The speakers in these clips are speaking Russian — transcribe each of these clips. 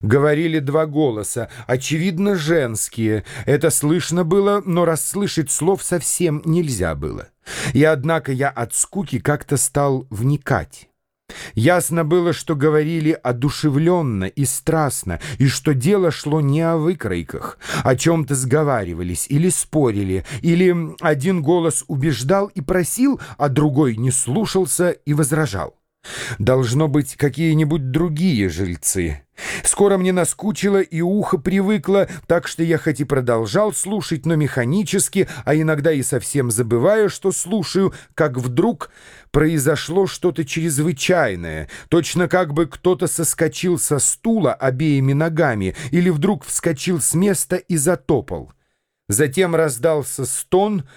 Говорили два голоса, очевидно, женские. Это слышно было, но расслышать слов совсем нельзя было. И однако я от скуки как-то стал вникать. Ясно было, что говорили одушевленно и страстно, и что дело шло не о выкройках, о чем-то сговаривались или спорили, или один голос убеждал и просил, а другой не слушался и возражал. Должно быть, какие-нибудь другие жильцы. Скоро мне наскучило и ухо привыкло, так что я хоть и продолжал слушать, но механически, а иногда и совсем забывая, что слушаю, как вдруг произошло что-то чрезвычайное, точно как бы кто-то соскочил со стула обеими ногами или вдруг вскочил с места и затопал. Затем раздался стон —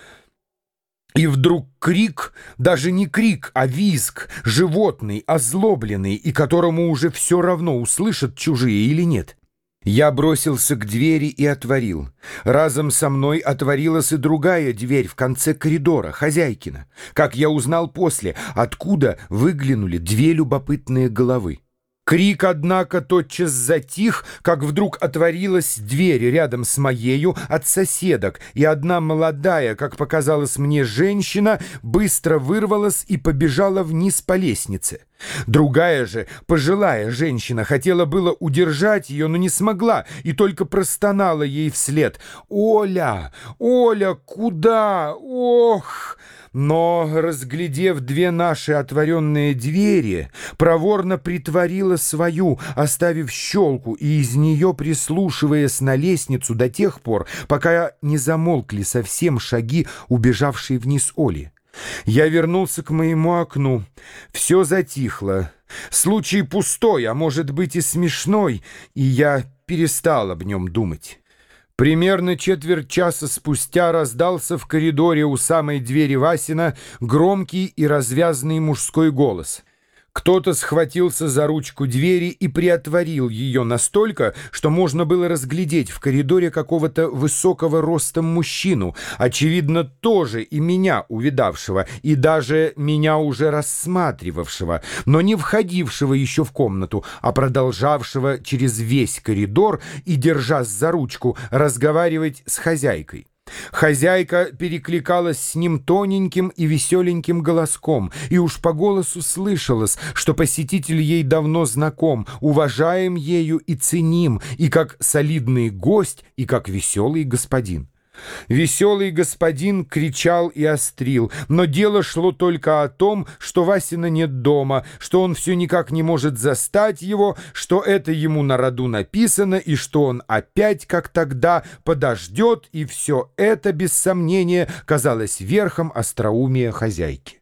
и вдруг крик, даже не крик, а визг, животный, озлобленный, и которому уже все равно, услышат чужие или нет. Я бросился к двери и отворил. Разом со мной отворилась и другая дверь в конце коридора, хозяйкина. Как я узнал после, откуда выглянули две любопытные головы. Крик, однако, тотчас затих, как вдруг отворилась дверь рядом с моею от соседок, и одна молодая, как показалось мне, женщина быстро вырвалась и побежала вниз по лестнице. Другая же, пожилая женщина, хотела было удержать ее, но не смогла, и только простонала ей вслед. «Оля! Оля, куда? Ох!» Но, разглядев две наши отворенные двери, проворно притворила свою, оставив щелку и из нее прислушиваясь на лестницу до тех пор, пока не замолкли совсем шаги, убежавшей вниз Оли. Я вернулся к моему окну. Все затихло. Случай пустой, а может быть и смешной, и я перестал об нем думать. Примерно четверть часа спустя раздался в коридоре у самой двери Васина громкий и развязный мужской голос — кто-то схватился за ручку двери и приотворил ее настолько, что можно было разглядеть в коридоре какого-то высокого ростом мужчину, очевидно, тоже и меня увидавшего, и даже меня уже рассматривавшего, но не входившего еще в комнату, а продолжавшего через весь коридор и, держась за ручку, разговаривать с хозяйкой. Хозяйка перекликалась с ним тоненьким и веселеньким голоском, и уж по голосу слышалось, что посетитель ей давно знаком, уважаем ею и ценим, и как солидный гость, и как веселый господин. Веселый господин кричал и острил, но дело шло только о том, что Васина нет дома, что он все никак не может застать его, что это ему на роду написано, и что он опять, как тогда, подождет, и все это, без сомнения, казалось верхом остроумия хозяйки.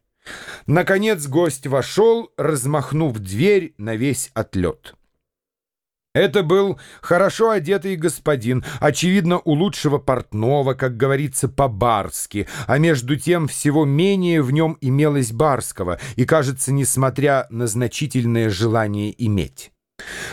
Наконец гость вошел, размахнув дверь на весь отлет. Это был хорошо одетый господин, очевидно, у лучшего портного, как говорится, по-барски, а между тем всего менее в нем имелось барского, и, кажется, несмотря на значительное желание иметь.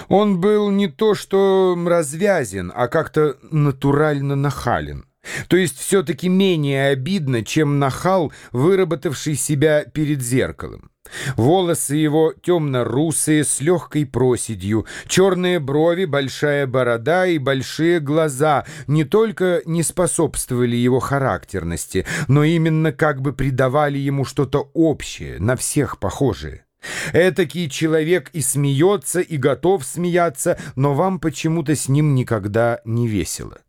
Он был не то что развязен, а как-то натурально нахален. То есть все-таки менее обидно, чем нахал, выработавший себя перед зеркалом. Волосы его темно-русые, с легкой проседью, черные брови, большая борода и большие глаза не только не способствовали его характерности, но именно как бы придавали ему что-то общее, на всех похожее. Этакий человек и смеется, и готов смеяться, но вам почему-то с ним никогда не весело.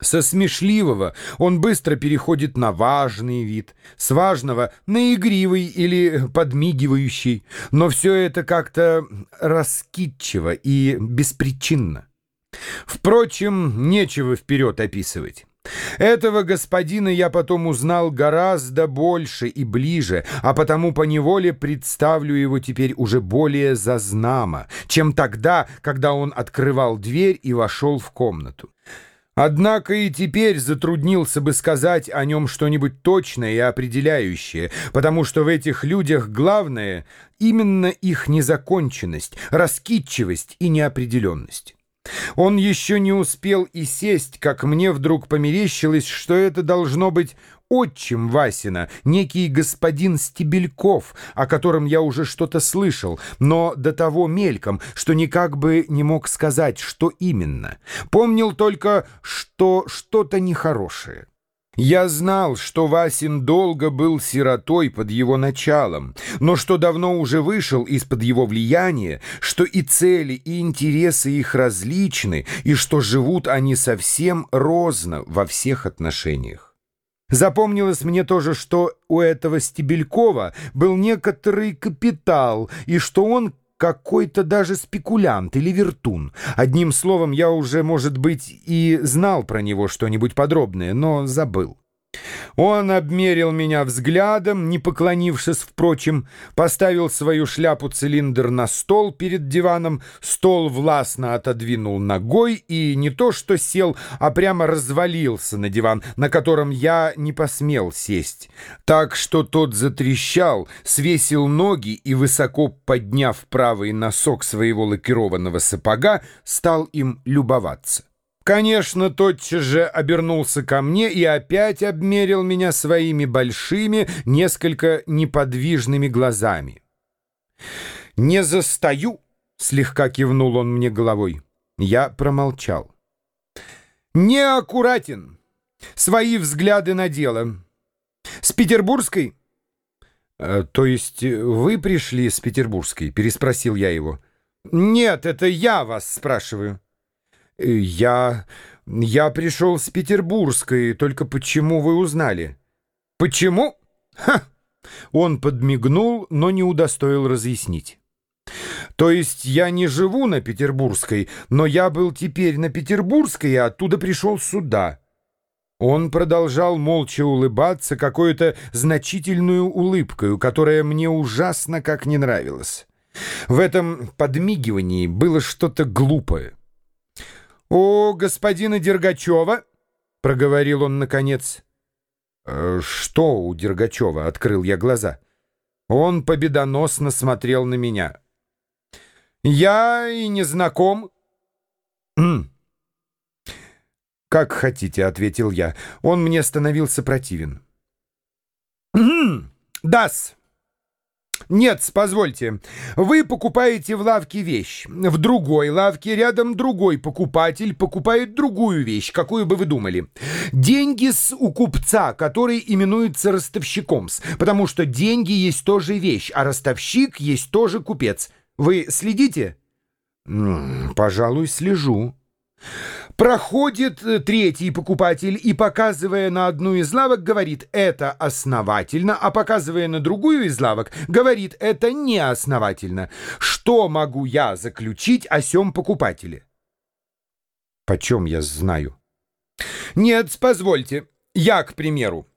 Со смешливого он быстро переходит на важный вид, с важного на игривый или подмигивающий, но все это как-то раскидчиво и беспричинно. Впрочем, нечего вперед описывать. Этого господина я потом узнал гораздо больше и ближе, а потому поневоле представлю его теперь уже более зазнамо, чем тогда, когда он открывал дверь и вошел в комнату. Однако и теперь затруднился бы сказать о нем что-нибудь точное и определяющее, потому что в этих людях главное именно их незаконченность, раскидчивость и неопределенность. Он еще не успел и сесть, как мне вдруг померещилось, что это должно быть отчим Васина, некий господин Стебельков, о котором я уже что-то слышал, но до того мельком, что никак бы не мог сказать, что именно. Помнил только, что что-то нехорошее. Я знал, что Васин долго был сиротой под его началом, но что давно уже вышел из-под его влияния, что и цели, и интересы их различны, и что живут они совсем розно во всех отношениях. Запомнилось мне тоже, что у этого Стебелькова был некоторый капитал, и что он какой-то даже спекулянт или вертун. Одним словом, я уже, может быть, и знал про него что-нибудь подробное, но забыл. Он обмерил меня взглядом, не поклонившись, впрочем, поставил свою шляпу-цилиндр на стол перед диваном, стол властно отодвинул ногой и не то что сел, а прямо развалился на диван, на котором я не посмел сесть. Так что тот затрещал, свесил ноги и, высоко подняв правый носок своего лакированного сапога, стал им любоваться. Конечно, тотчас же обернулся ко мне и опять обмерил меня своими большими, несколько неподвижными глазами. «Не застаю!» — слегка кивнул он мне головой. Я промолчал. «Неаккуратен! Свои взгляды на дело. С петербургской?» «Э, «То есть вы пришли с петербургской?» — переспросил я его. «Нет, это я вас спрашиваю». «Я... я пришел с Петербургской, только почему вы узнали?» «Почему?» «Ха!» Он подмигнул, но не удостоил разъяснить. «То есть я не живу на Петербургской, но я был теперь на Петербургской и оттуда пришел сюда». Он продолжал молча улыбаться какой-то значительную улыбкой, которая мне ужасно как не нравилась. В этом подмигивании было что-то глупое. «У господина Дергачева?» — проговорил он наконец. «Э, «Что у Дергачева?» — открыл я глаза. Он победоносно смотрел на меня. «Я и не знаком». «Как хотите», — ответил я. Он мне становился противен. «Да-с». Нет, позвольте. Вы покупаете в лавке вещь. В другой лавке рядом другой покупатель покупает другую вещь, какую бы вы думали. Деньги с у купца, который именуется ростовщиком, потому что деньги есть тоже вещь, а ростовщик есть тоже купец. Вы следите? Пожалуй, слежу. Проходит э, третий покупатель и, показывая на одну из лавок, говорит «это основательно», а показывая на другую из лавок, говорит «это неосновательно». Что могу я заключить о сём покупателе? Почем я знаю? Нет, позвольте. Я, к примеру.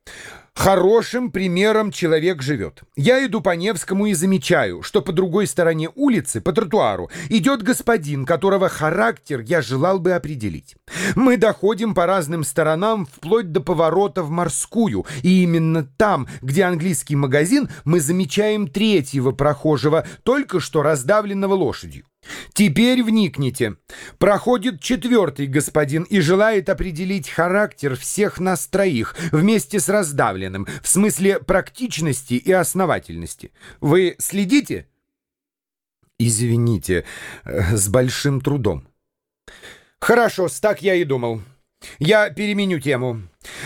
Хорошим примером человек живет. Я иду по Невскому и замечаю, что по другой стороне улицы, по тротуару, идет господин, которого характер я желал бы определить. Мы доходим по разным сторонам вплоть до поворота в морскую, и именно там, где английский магазин, мы замечаем третьего прохожего, только что раздавленного лошадью. Теперь вникните. Проходит четвертый господин и желает определить характер всех нас троих вместе с раздавленным, в смысле практичности и основательности. Вы следите? Извините, э, с большим трудом. Хорошо, так я и думал. Я переменю тему.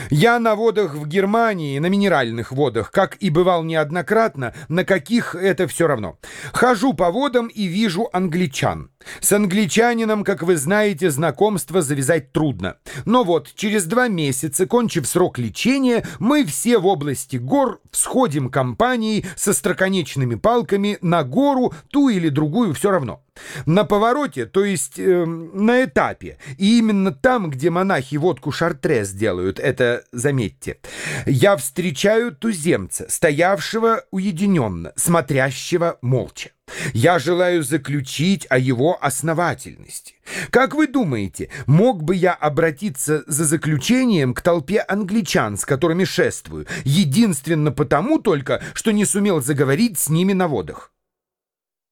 Я на водах в Германии, на минеральных водах, как и бывал неоднократно, на каких это все равно. Хожу по водам и вижу англичан. С англичанином, как вы знаете, знакомство завязать трудно. Но вот через два месяца, кончив срок лечения, мы все в области гор всходим компанией со строконечными палками на гору, ту или другую, все равно. На повороте, то есть э, на этапе, и именно там, где монахи водку шартрез делают, это заметьте, я встречаю туземца, стоявшего уединенно, смотрящего молча. Я желаю заключить о его основательности. Как вы думаете, мог бы я обратиться за заключением к толпе англичан, с которыми шествую, единственно потому только, что не сумел заговорить с ними на водах?